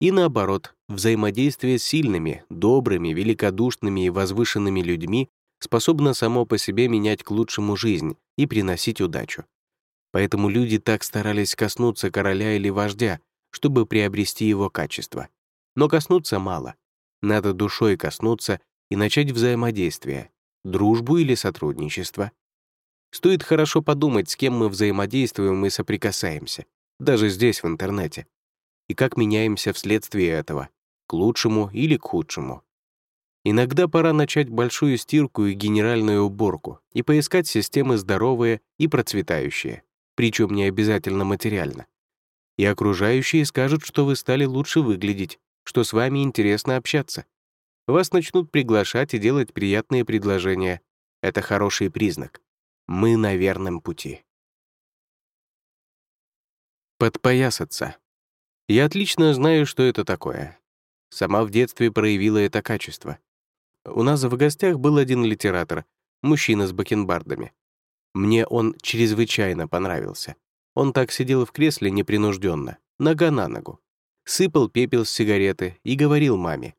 И наоборот, взаимодействие с сильными, добрыми, великодушными и возвышенными людьми способно само по себе менять к лучшему жизнь и приносить удачу. Поэтому люди так старались коснуться короля или вождя, чтобы приобрести его качество. Но коснуться мало. Надо душой коснуться и начать взаимодействие, дружбу или сотрудничество. Стоит хорошо подумать, с кем мы взаимодействуем и соприкасаемся, даже здесь, в интернете, и как меняемся вследствие этого, к лучшему или к худшему. Иногда пора начать большую стирку и генеральную уборку и поискать системы здоровые и процветающие, причем не обязательно материально. И окружающие скажут, что вы стали лучше выглядеть, что с вами интересно общаться. Вас начнут приглашать и делать приятные предложения. Это хороший признак. Мы на верном пути. Подпоясаться. Я отлично знаю, что это такое. Сама в детстве проявила это качество. У нас в гостях был один литератор, мужчина с бакенбардами. Мне он чрезвычайно понравился. Он так сидел в кресле непринужденно, нога на ногу. Сыпал пепел с сигареты и говорил маме,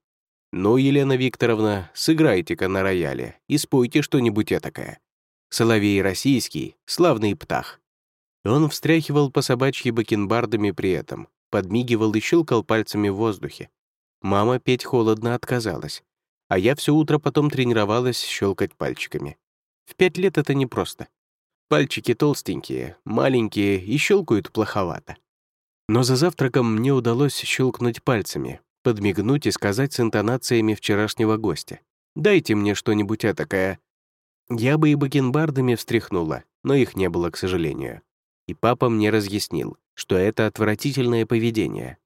«Ну, Елена Викторовна, сыграйте-ка на рояле и спойте что-нибудь этакое. Соловей российский, славный птах». Он встряхивал по собачьи бакенбардами при этом, подмигивал и щелкал пальцами в воздухе. Мама петь холодно отказалась, а я все утро потом тренировалась щелкать пальчиками. В пять лет это непросто. Пальчики толстенькие, маленькие и щелкают плоховато. Но за завтраком мне удалось щелкнуть пальцами, подмигнуть и сказать с интонациями вчерашнего гостя. «Дайте мне что-нибудь этакое». Я бы и бакенбардами встряхнула, но их не было, к сожалению. И папа мне разъяснил, что это отвратительное поведение.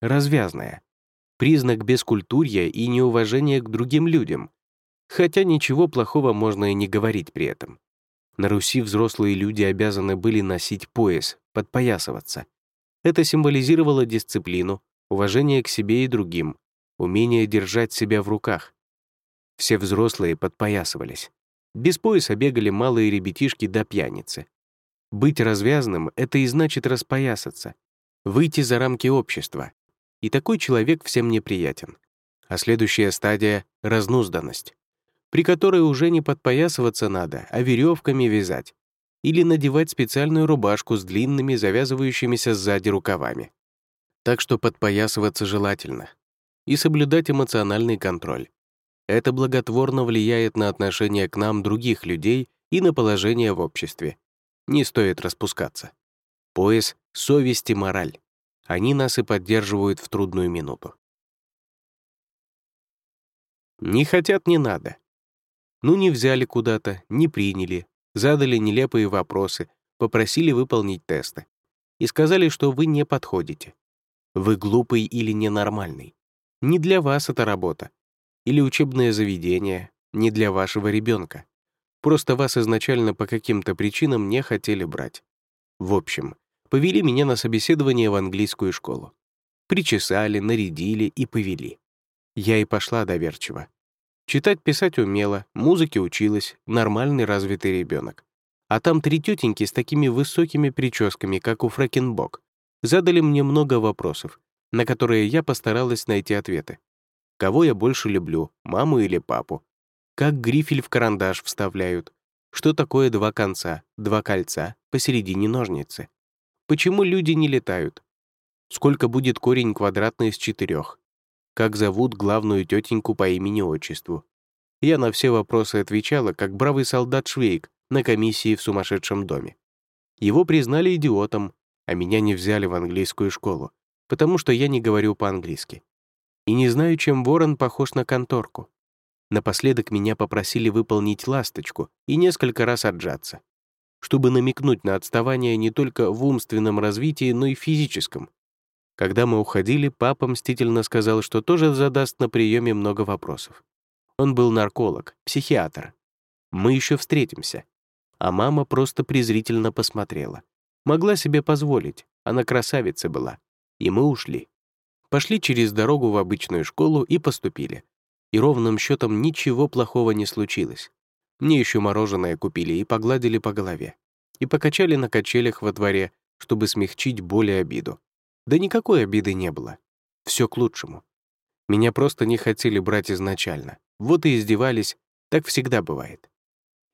Развязное. Признак бескультурья и неуважения к другим людям. Хотя ничего плохого можно и не говорить при этом. На Руси взрослые люди обязаны были носить пояс, подпоясываться. Это символизировало дисциплину, уважение к себе и другим, умение держать себя в руках. Все взрослые подпоясывались. Без пояса бегали малые ребятишки до пьяницы. Быть развязным — это и значит распоясаться, выйти за рамки общества. И такой человек всем неприятен. А следующая стадия — разнузданность, при которой уже не подпоясываться надо, а веревками вязать или надевать специальную рубашку с длинными, завязывающимися сзади рукавами. Так что подпоясываться желательно. И соблюдать эмоциональный контроль. Это благотворно влияет на отношение к нам других людей и на положение в обществе. Не стоит распускаться. Пояс — совесть и мораль. Они нас и поддерживают в трудную минуту. Не хотят — не надо. Ну, не взяли куда-то, не приняли. задали нелепые вопросы, попросили выполнить тесты и сказали, что вы не подходите. Вы глупый или ненормальный. Не для вас эта работа. Или учебное заведение, не для вашего ребенка. Просто вас изначально по каким-то причинам не хотели брать. В общем, повели меня на собеседование в английскую школу. Причесали, нарядили и повели. Я и пошла доверчиво. Читать, писать умела, музыке училась, нормальный развитый ребенок. А там три тетеньки с такими высокими прическами, как у Фрэкенбок, задали мне много вопросов, на которые я постаралась найти ответы. Кого я больше люблю, маму или папу? Как грифель в карандаш вставляют? Что такое два конца, два кольца, посередине ножницы? Почему люди не летают? Сколько будет корень квадратный из четырех? Как зовут главную тетеньку по имени-отчеству? Я на все вопросы отвечала, как бравый солдат Швейк на комиссии в сумасшедшем доме. Его признали идиотом, а меня не взяли в английскую школу, потому что я не говорю по-английски. И не знаю, чем ворон похож на конторку. Напоследок меня попросили выполнить ласточку и несколько раз отжаться чтобы намекнуть на отставание не только в умственном развитии, но и физическом. Когда мы уходили, папа мстительно сказал, что тоже задаст на приеме много вопросов. Он был нарколог, психиатр. Мы еще встретимся. А мама просто презрительно посмотрела. Могла себе позволить, она красавица была. И мы ушли. Пошли через дорогу в обычную школу и поступили. И ровным счетом ничего плохого не случилось. Мне еще мороженое купили и погладили по голове. И покачали на качелях во дворе, чтобы смягчить боль и обиду. Да никакой обиды не было. Все к лучшему. Меня просто не хотели брать изначально. Вот и издевались, так всегда бывает.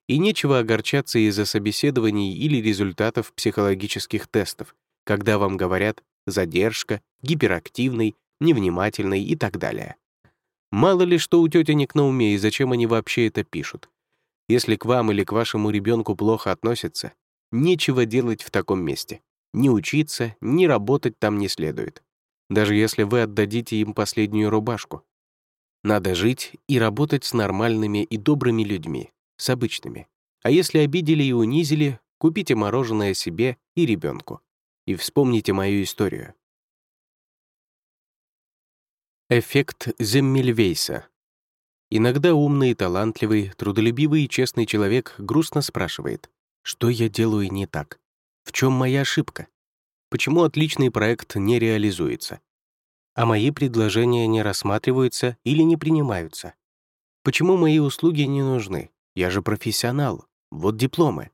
И нечего огорчаться из-за собеседований или результатов психологических тестов, когда вам говорят «задержка», «гиперактивный», «невнимательный» и так далее. Мало ли что у тетенек на уме и зачем они вообще это пишут. Если к вам или к вашему ребенку плохо относятся, нечего делать в таком месте. Ни учиться, ни работать там не следует. Даже если вы отдадите им последнюю рубашку. Надо жить и работать с нормальными и добрыми людьми, с обычными. А если обидели и унизили, купите мороженое себе и ребенку. И вспомните мою историю. Эффект Земмельвейса. Иногда умный, талантливый, трудолюбивый и честный человек грустно спрашивает, что я делаю не так? В чем моя ошибка? Почему отличный проект не реализуется? А мои предложения не рассматриваются или не принимаются? Почему мои услуги не нужны? Я же профессионал. Вот дипломы.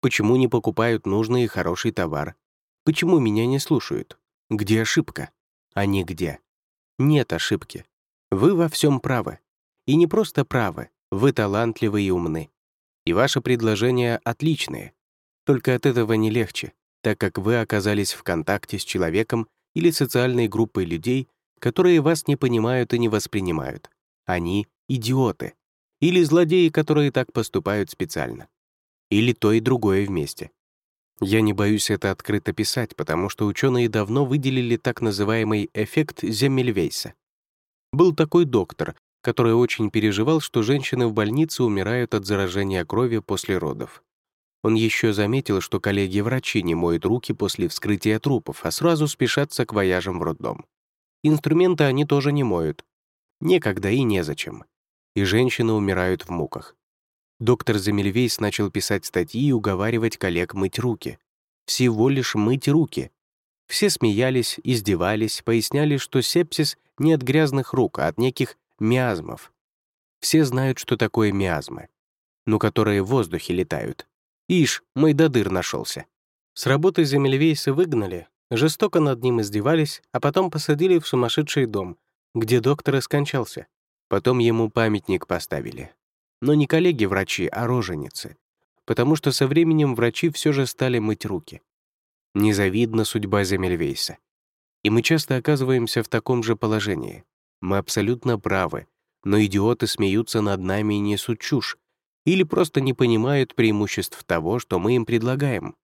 Почему не покупают нужный и хороший товар? Почему меня не слушают? Где ошибка? А не где. Нет ошибки. Вы во всем правы. И не просто правы, вы талантливы и умны. И ваши предложения отличные. Только от этого не легче, так как вы оказались в контакте с человеком или социальной группой людей, которые вас не понимают и не воспринимают. Они — идиоты. Или злодеи, которые так поступают специально. Или то и другое вместе. Я не боюсь это открыто писать, потому что ученые давно выделили так называемый эффект Земельвейса. Был такой доктор, который очень переживал, что женщины в больнице умирают от заражения крови после родов. Он еще заметил, что коллеги-врачи не моют руки после вскрытия трупов, а сразу спешат с акваяжем в роддом. Инструменты они тоже не моют. Некогда и незачем. И женщины умирают в муках. Доктор Замельвейс начал писать статьи и уговаривать коллег мыть руки. Всего лишь мыть руки. Все смеялись, издевались, поясняли, что сепсис не от грязных рук, а от неких миазмов. Все знают, что такое миазмы, но которые в воздухе летают. Ишь, додыр нашелся. С работы Земельвейса выгнали, жестоко над ним издевались, а потом посадили в сумасшедший дом, где доктор и скончался. Потом ему памятник поставили. Но не коллеги-врачи, а роженицы. Потому что со временем врачи все же стали мыть руки. Незавидна судьба Земельвейса. И мы часто оказываемся в таком же положении. Мы абсолютно правы, но идиоты смеются над нами и несут чушь, или просто не понимают преимуществ того, что мы им предлагаем.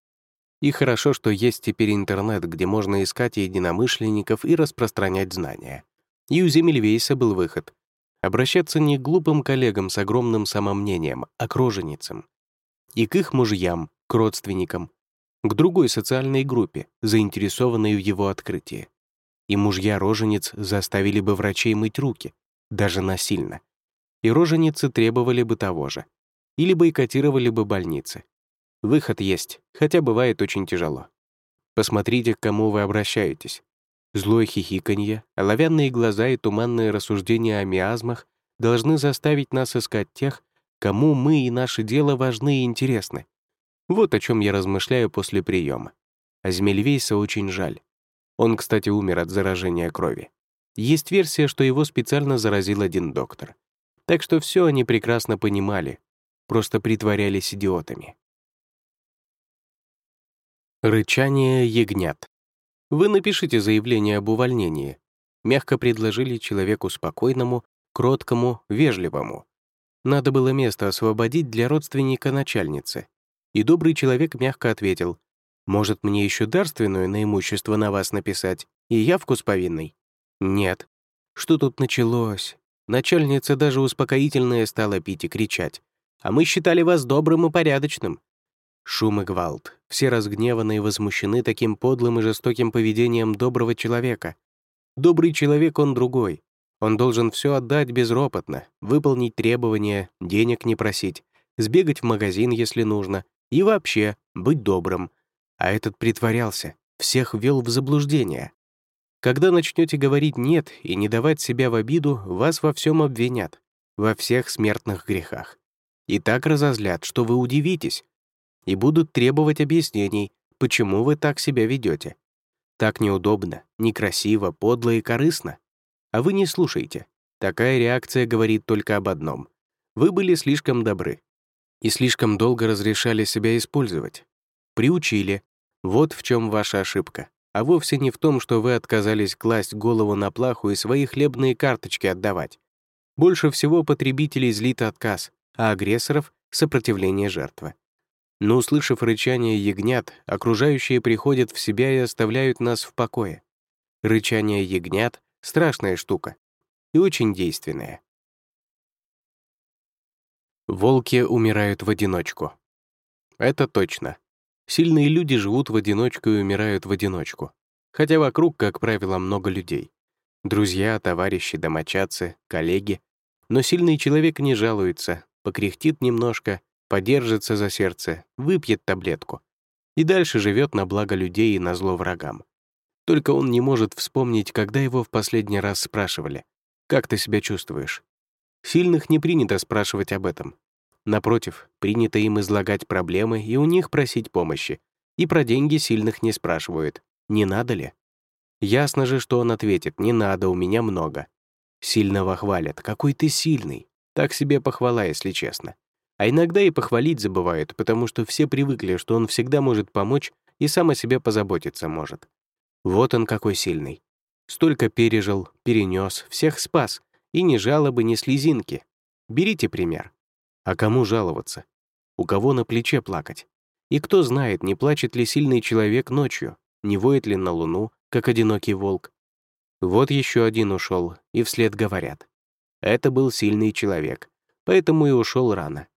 И хорошо, что есть теперь интернет, где можно искать единомышленников и распространять знания. И у Земельвейса был выход — обращаться не к глупым коллегам с огромным самомнением, а к роженицам. и к их мужьям, к родственникам, к другой социальной группе, заинтересованной в его открытии. И мужья-роженец заставили бы врачей мыть руки, даже насильно. И роженицы требовали бы того же. Или бойкотировали бы больницы. Выход есть, хотя бывает очень тяжело. Посмотрите, к кому вы обращаетесь. Злое хихиканье, оловянные глаза и туманные рассуждения о миазмах должны заставить нас искать тех, кому мы и наше дело важны и интересны. Вот о чем я размышляю после приема. А Змельвейса очень жаль. Он, кстати, умер от заражения крови. Есть версия, что его специально заразил один доктор. Так что все они прекрасно понимали, просто притворялись идиотами. Рычание ягнят. Вы напишите заявление об увольнении. Мягко предложили человеку спокойному, кроткому, вежливому. Надо было место освободить для родственника начальницы. И добрый человек мягко ответил, «Может, мне еще дарственную на имущество на вас написать и явку с повинной?» «Нет». Что тут началось? Начальница даже успокоительное стала пить и кричать. «А мы считали вас добрым и порядочным». Шум и гвалт. Все разгневаны и возмущены таким подлым и жестоким поведением доброго человека. Добрый человек он другой. Он должен все отдать безропотно, выполнить требования, денег не просить, сбегать в магазин, если нужно, и вообще быть добрым. А этот притворялся, всех ввел в заблуждение. Когда начнете говорить «нет» и не давать себя в обиду, вас во всем обвинят, во всех смертных грехах. И так разозлят, что вы удивитесь, и будут требовать объяснений, почему вы так себя ведете. Так неудобно, некрасиво, подло и корыстно. А вы не слушаете. Такая реакция говорит только об одном. Вы были слишком добры. И слишком долго разрешали себя использовать. Приучили. Вот в чем ваша ошибка. А вовсе не в том, что вы отказались класть голову на плаху и свои хлебные карточки отдавать. Больше всего потребителей злит отказ, а агрессоров — сопротивление жертвы. Но услышав рычание ягнят, окружающие приходят в себя и оставляют нас в покое. Рычание ягнят Страшная штука. И очень действенная. Волки умирают в одиночку. Это точно. Сильные люди живут в одиночку и умирают в одиночку. Хотя вокруг, как правило, много людей. Друзья, товарищи, домочадцы, коллеги. Но сильный человек не жалуется, покряхтит немножко, подержится за сердце, выпьет таблетку. И дальше живет на благо людей и на зло врагам. Только он не может вспомнить, когда его в последний раз спрашивали, «Как ты себя чувствуешь?» Сильных не принято спрашивать об этом. Напротив, принято им излагать проблемы и у них просить помощи. И про деньги сильных не спрашивают. Не надо ли? Ясно же, что он ответит, «Не надо, у меня много». Сильного хвалят, «Какой ты сильный». Так себе похвала, если честно. А иногда и похвалить забывают, потому что все привыкли, что он всегда может помочь и сам о себе позаботиться может. Вот он какой сильный. Столько пережил, перенес, всех спас. И ни жалобы, ни слезинки. Берите пример. А кому жаловаться? У кого на плече плакать? И кто знает, не плачет ли сильный человек ночью, не воет ли на луну, как одинокий волк. Вот еще один ушел, и вслед говорят. Это был сильный человек, поэтому и ушел рано.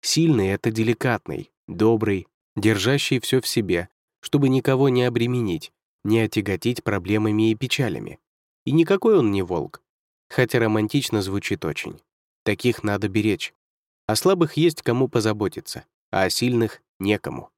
Сильный — это деликатный, добрый, держащий все в себе, чтобы никого не обременить, не отяготить проблемами и печалями. И никакой он не волк. Хотя романтично звучит очень. Таких надо беречь. О слабых есть кому позаботиться, а о сильных — некому.